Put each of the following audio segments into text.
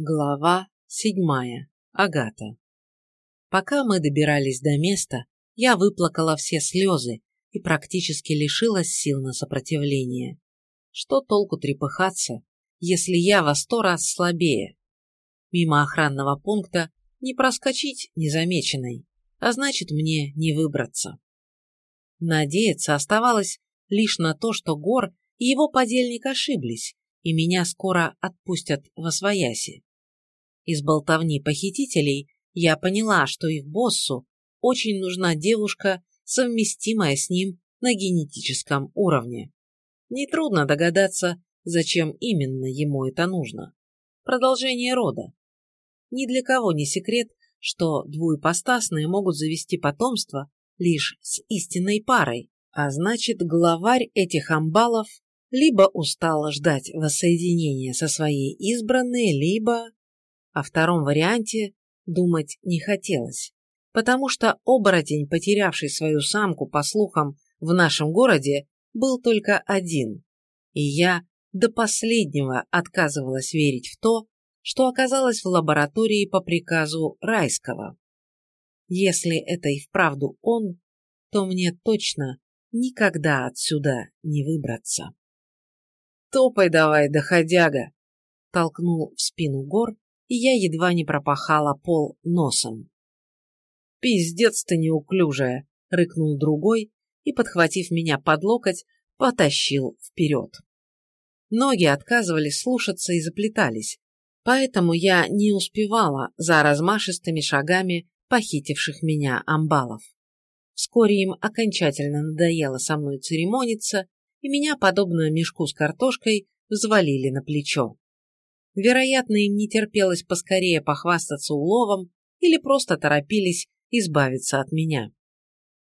Глава седьмая. Агата. Пока мы добирались до места, я выплакала все слезы и практически лишилась сил на сопротивление. Что толку трепыхаться, если я во сто раз слабее? Мимо охранного пункта не проскочить незамеченной, а значит мне не выбраться. Надеяться оставалось лишь на то, что Гор и его подельник ошиблись, и меня скоро отпустят во свояси. Из болтовни похитителей я поняла, что их боссу очень нужна девушка, совместимая с ним на генетическом уровне. Нетрудно догадаться, зачем именно ему это нужно. Продолжение рода. Ни для кого не секрет, что двуепостасные могут завести потомство лишь с истинной парой, а значит, главарь этих амбалов либо устал ждать воссоединения со своей избранной, либо о втором варианте думать не хотелось, потому что оборотень, потерявший свою самку, по слухам, в нашем городе, был только один, и я до последнего отказывалась верить в то, что оказалось в лаборатории по приказу Райского. Если это и вправду он, то мне точно никогда отсюда не выбраться. «Топай давай, доходяга!» толкнул в спину гор и я едва не пропахала пол носом. «Пиздец ты неуклюжая!» — рыкнул другой и, подхватив меня под локоть, потащил вперед. Ноги отказывались слушаться и заплетались, поэтому я не успевала за размашистыми шагами похитивших меня амбалов. Вскоре им окончательно надоело со мной церемониться, и меня, подобно мешку с картошкой, взвалили на плечо. Вероятно, им не терпелось поскорее похвастаться уловом или просто торопились избавиться от меня.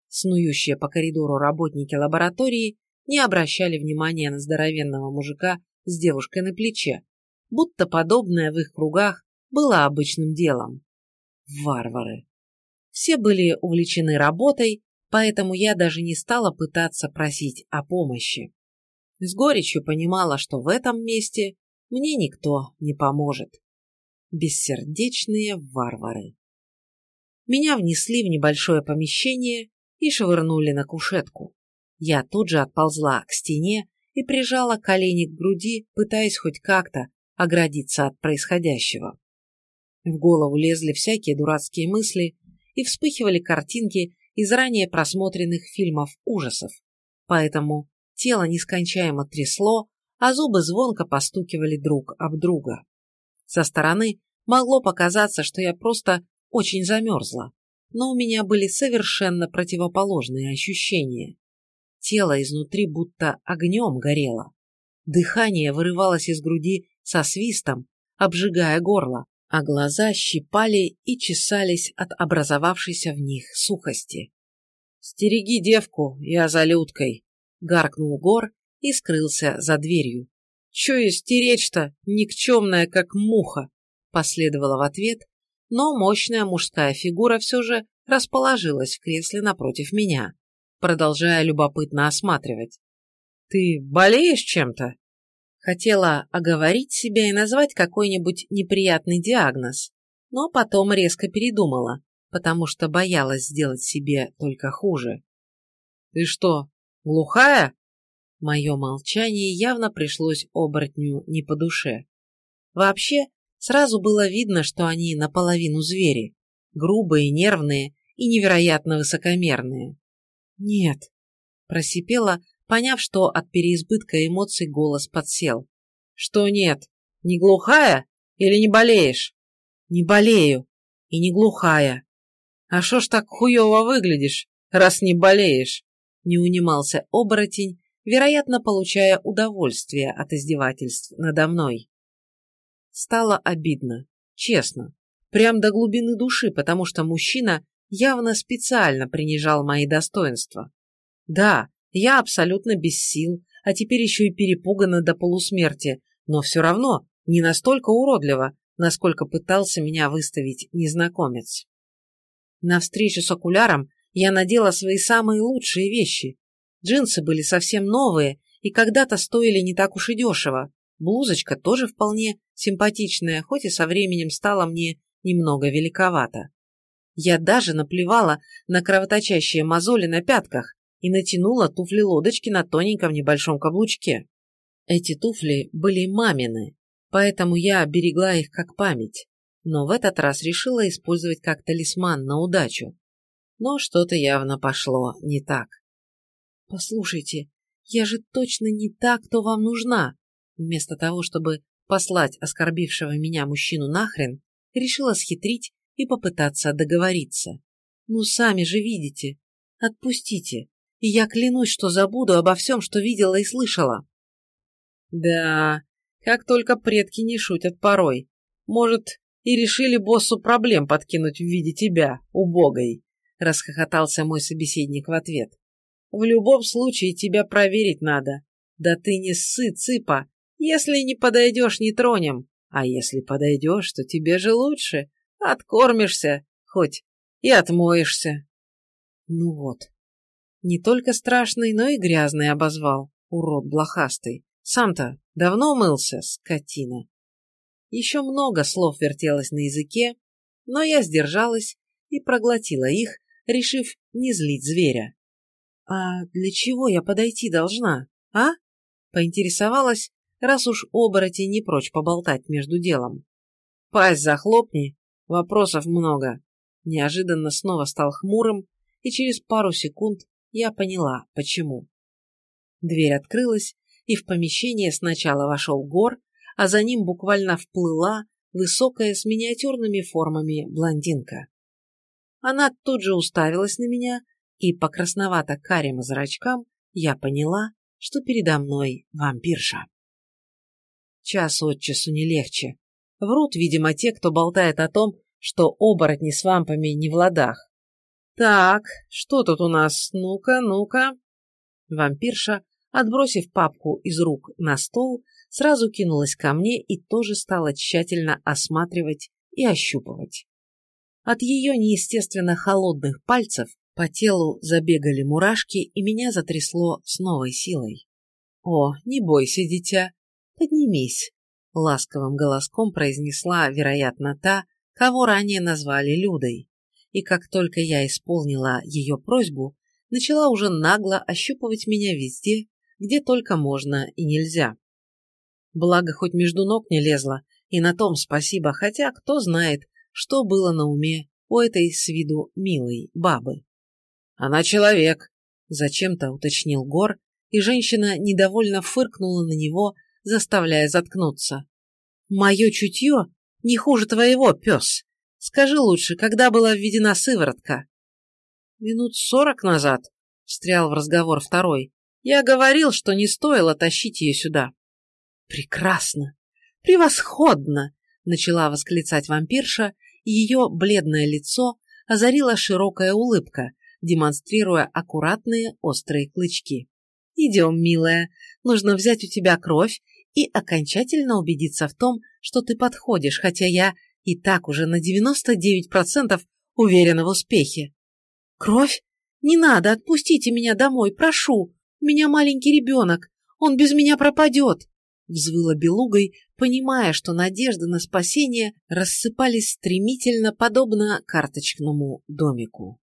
Снующие по коридору работники лаборатории не обращали внимания на здоровенного мужика с девушкой на плече, будто подобное в их кругах было обычным делом. Варвары. Все были увлечены работой, поэтому я даже не стала пытаться просить о помощи. С горечью понимала, что в этом месте мне никто не поможет. Бессердечные варвары. Меня внесли в небольшое помещение и швырнули на кушетку. Я тут же отползла к стене и прижала колени к груди, пытаясь хоть как-то оградиться от происходящего. В голову лезли всякие дурацкие мысли и вспыхивали картинки из ранее просмотренных фильмов ужасов, поэтому тело нескончаемо трясло, а зубы звонко постукивали друг об друга. Со стороны могло показаться, что я просто очень замерзла, но у меня были совершенно противоположные ощущения. Тело изнутри будто огнем горело. Дыхание вырывалось из груди со свистом, обжигая горло, а глаза щипали и чесались от образовавшейся в них сухости. «Стереги девку, я за Людкой!» — гаркнул Гор и скрылся за дверью. «Че и стеречь-то, никчемная, как муха!» последовала в ответ, но мощная мужская фигура все же расположилась в кресле напротив меня, продолжая любопытно осматривать. «Ты болеешь чем-то?» Хотела оговорить себя и назвать какой-нибудь неприятный диагноз, но потом резко передумала, потому что боялась сделать себе только хуже. «Ты что, глухая?» Мое молчание явно пришлось оборотню не по душе. Вообще, сразу было видно, что они наполовину звери, грубые, нервные и невероятно высокомерные. «Нет», – просипела, поняв, что от переизбытка эмоций голос подсел. «Что нет? Не глухая или не болеешь?» «Не болею и не глухая». «А шо ж так хуёво выглядишь, раз не болеешь?» Не унимался оборотень, вероятно, получая удовольствие от издевательств надо мной. Стало обидно, честно, прям до глубины души, потому что мужчина явно специально принижал мои достоинства. Да, я абсолютно без сил, а теперь еще и перепугана до полусмерти, но все равно не настолько уродливо, насколько пытался меня выставить незнакомец. На встречу с окуляром я надела свои самые лучшие вещи, Джинсы были совсем новые и когда-то стоили не так уж и дешево, Блузочка тоже вполне симпатичная, хоть и со временем стала мне немного великовата. Я даже наплевала на кровоточащие мозоли на пятках и натянула туфли-лодочки на тоненьком небольшом каблучке. Эти туфли были мамины, поэтому я берегла их как память, но в этот раз решила использовать как талисман на удачу. Но что-то явно пошло не так. «Послушайте, я же точно не та, кто вам нужна!» Вместо того, чтобы послать оскорбившего меня мужчину нахрен, решила схитрить и попытаться договориться. «Ну, сами же видите. Отпустите, и я клянусь, что забуду обо всем, что видела и слышала». «Да, как только предки не шутят порой. Может, и решили боссу проблем подкинуть в виде тебя, убогой», — расхохотался мой собеседник в ответ. «В любом случае тебя проверить надо. Да ты не ссы, цыпа. Если не подойдешь, не тронем. А если подойдешь, то тебе же лучше. Откормишься хоть и отмоешься». Ну вот. Не только страшный, но и грязный обозвал, урод блохастый. Сам-то давно мылся, скотина. Еще много слов вертелось на языке, но я сдержалась и проглотила их, решив не злить зверя. «А для чего я подойти должна, а?» Поинтересовалась, раз уж оборотень не прочь поболтать между делом. «Пасть захлопни, вопросов много». Неожиданно снова стал хмурым, и через пару секунд я поняла, почему. Дверь открылась, и в помещение сначала вошел Гор, а за ним буквально вплыла высокая с миниатюрными формами блондинка. Она тут же уставилась на меня, и по красновато-карим зрачкам я поняла, что передо мной вампирша. Час от часу не легче. Врут, видимо, те, кто болтает о том, что оборотни с вампами не в ладах. Так, что тут у нас? Ну-ка, ну-ка. Вампирша, отбросив папку из рук на стол, сразу кинулась ко мне и тоже стала тщательно осматривать и ощупывать. От ее неестественно холодных пальцев по телу забегали мурашки, и меня затрясло с новой силой. «О, не бойся, дитя, поднимись», — ласковым голоском произнесла, вероятно, та, кого ранее назвали Людой. И как только я исполнила ее просьбу, начала уже нагло ощупывать меня везде, где только можно и нельзя. Благо, хоть между ног не лезла, и на том спасибо, хотя кто знает, что было на уме у этой с виду милой бабы. «Она человек», — зачем-то уточнил Гор, и женщина недовольно фыркнула на него, заставляя заткнуться. «Мое чутье не хуже твоего, пес. Скажи лучше, когда была введена сыворотка?» «Минут сорок назад», — встрял в разговор второй. «Я говорил, что не стоило тащить ее сюда». «Прекрасно! Превосходно!» — начала восклицать вампирша, и ее бледное лицо озарила широкая улыбка, демонстрируя аккуратные острые клычки. «Идем, милая, нужно взять у тебя кровь и окончательно убедиться в том, что ты подходишь, хотя я и так уже на 99% уверена в успехе». «Кровь? Не надо, отпустите меня домой, прошу. У меня маленький ребенок, он без меня пропадет взвыла белугой, понимая, что надежды на спасение рассыпались стремительно, подобно карточному домику.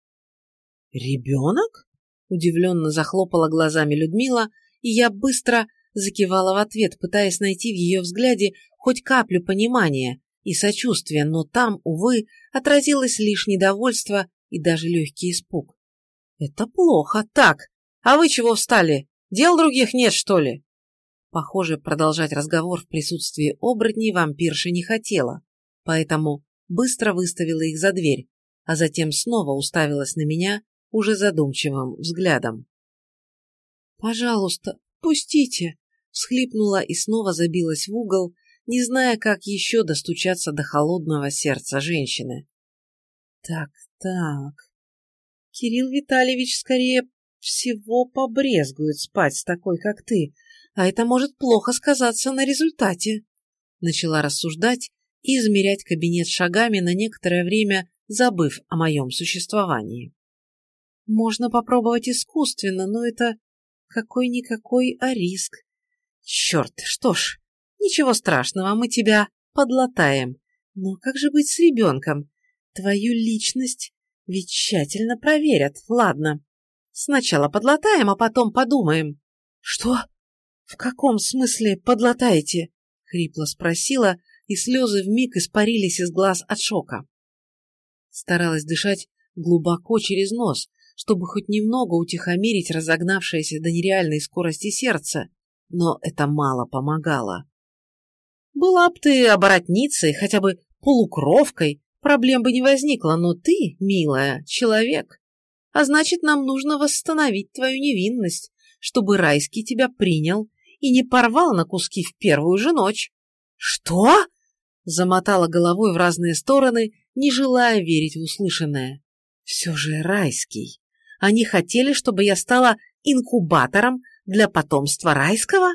«Ребенок?» — удивленно захлопала глазами Людмила, и я быстро закивала в ответ, пытаясь найти в ее взгляде хоть каплю понимания и сочувствия, но там, увы, отразилось лишь недовольство и даже легкий испуг. «Это плохо. Так, а вы чего встали? Дел других нет, что ли?» Похоже, продолжать разговор в присутствии оборотней вампирша не хотела, поэтому быстро выставила их за дверь, а затем снова уставилась на меня уже задумчивым взглядом. «Пожалуйста, пустите!» — всхлипнула и снова забилась в угол, не зная, как еще достучаться до холодного сердца женщины. «Так, так...» Кирилл Витальевич скорее всего побрезгует спать с такой, как ты, а это может плохо сказаться на результате. Начала рассуждать и измерять кабинет шагами на некоторое время, забыв о моем существовании. Можно попробовать искусственно, но это какой-никакой, а риск. Черт, что ж, Ничего страшного, мы тебя подлатаем. Но как же быть с ребенком? Твою личность ведь тщательно проверят, ладно. Сначала подлатаем, а потом подумаем. Что? В каком смысле подлатаете? Хрипло спросила, и слезы вмиг испарились из глаз от шока. Старалась дышать глубоко через нос, чтобы хоть немного утихомирить разогнавшееся до нереальной скорости сердце, но это мало помогало. Была б ты оборотницей, хотя бы полукровкой, проблем бы не возникло, но ты, милая, человек. А значит, нам нужно восстановить твою невинность, чтобы Райский тебя принял и не порвал на куски в первую же ночь. Что? Замотала головой в разные стороны, не желая верить в услышанное. Все же Райский. Они хотели, чтобы я стала инкубатором для потомства Райского?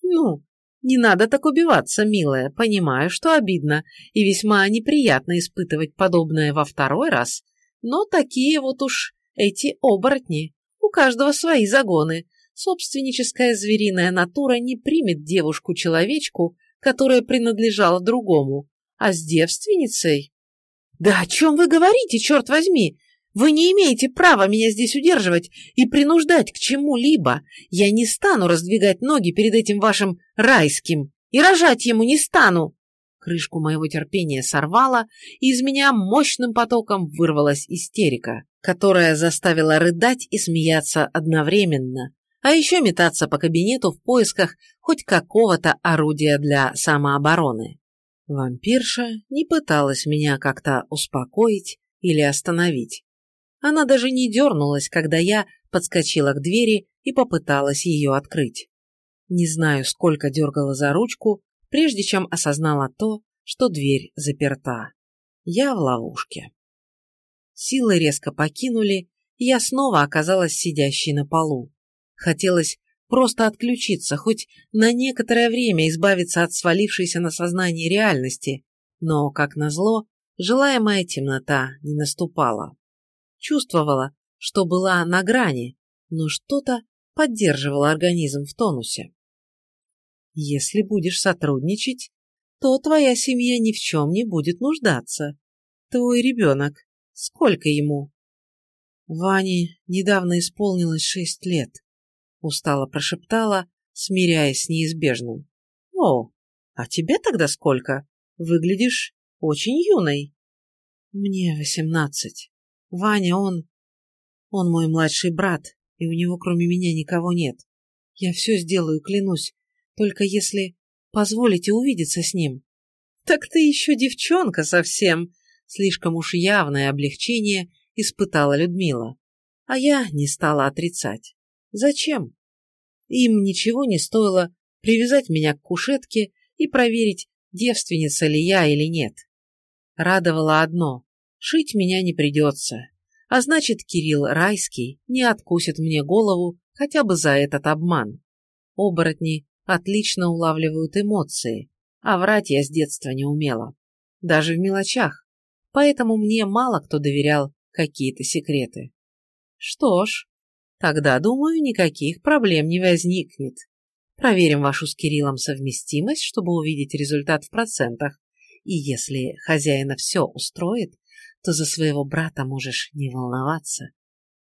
Ну, не надо так убиваться, милая, понимаю, что обидно и весьма неприятно испытывать подобное во второй раз, но такие вот уж эти оборотни. У каждого свои загоны. Собственническая звериная натура не примет девушку-человечку, которая принадлежала другому, а с девственницей... Да о чем вы говорите, черт возьми? Вы не имеете права меня здесь удерживать и принуждать к чему-либо. Я не стану раздвигать ноги перед этим вашим райским и рожать ему не стану. Крышку моего терпения сорвала, и из меня мощным потоком вырвалась истерика, которая заставила рыдать и смеяться одновременно, а еще метаться по кабинету в поисках хоть какого-то орудия для самообороны. Вампирша не пыталась меня как-то успокоить или остановить. Она даже не дернулась, когда я подскочила к двери и попыталась ее открыть. Не знаю, сколько дергала за ручку, прежде чем осознала то, что дверь заперта. Я в ловушке. Силы резко покинули, и я снова оказалась сидящей на полу. Хотелось просто отключиться, хоть на некоторое время избавиться от свалившейся на сознание реальности, но, как назло, желаемая темнота не наступала. Чувствовала, что была на грани, но что-то поддерживало организм в тонусе. Если будешь сотрудничать, то твоя семья ни в чем не будет нуждаться. Твой ребенок, сколько ему? Ване недавно исполнилось шесть лет, устало прошептала, смиряясь с неизбежным. О, а тебе тогда сколько? Выглядишь очень юной. Мне восемнадцать. Ваня, он... Он мой младший брат, и у него кроме меня никого нет. Я все сделаю, клянусь, только если позволите увидеться с ним. Так ты еще девчонка совсем. Слишком уж явное облегчение испытала Людмила. А я не стала отрицать. Зачем? Им ничего не стоило привязать меня к кушетке и проверить, девственница ли я или нет. Радовало одно Шить меня не придется. А значит, Кирилл Райский не откусит мне голову хотя бы за этот обман. Оборотни отлично улавливают эмоции, а врать я с детства не умела. Даже в мелочах. Поэтому мне мало кто доверял какие-то секреты. Что ж, тогда, думаю, никаких проблем не возникнет. Проверим вашу с Кириллом совместимость, чтобы увидеть результат в процентах. И если хозяина все устроит, то за своего брата можешь не волноваться.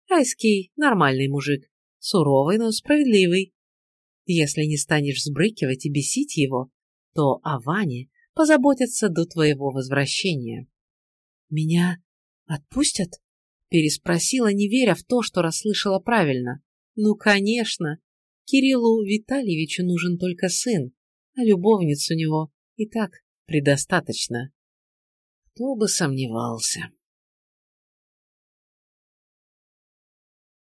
Райский нормальный мужик, суровый, но справедливый. Если не станешь сбрыкивать и бесить его, то о Ване позаботятся до твоего возвращения. «Меня отпустят?» – переспросила, не веря в то, что расслышала правильно. «Ну, конечно. Кириллу Витальевичу нужен только сын, а любовниц у него и так предостаточно». Кто бы сомневался.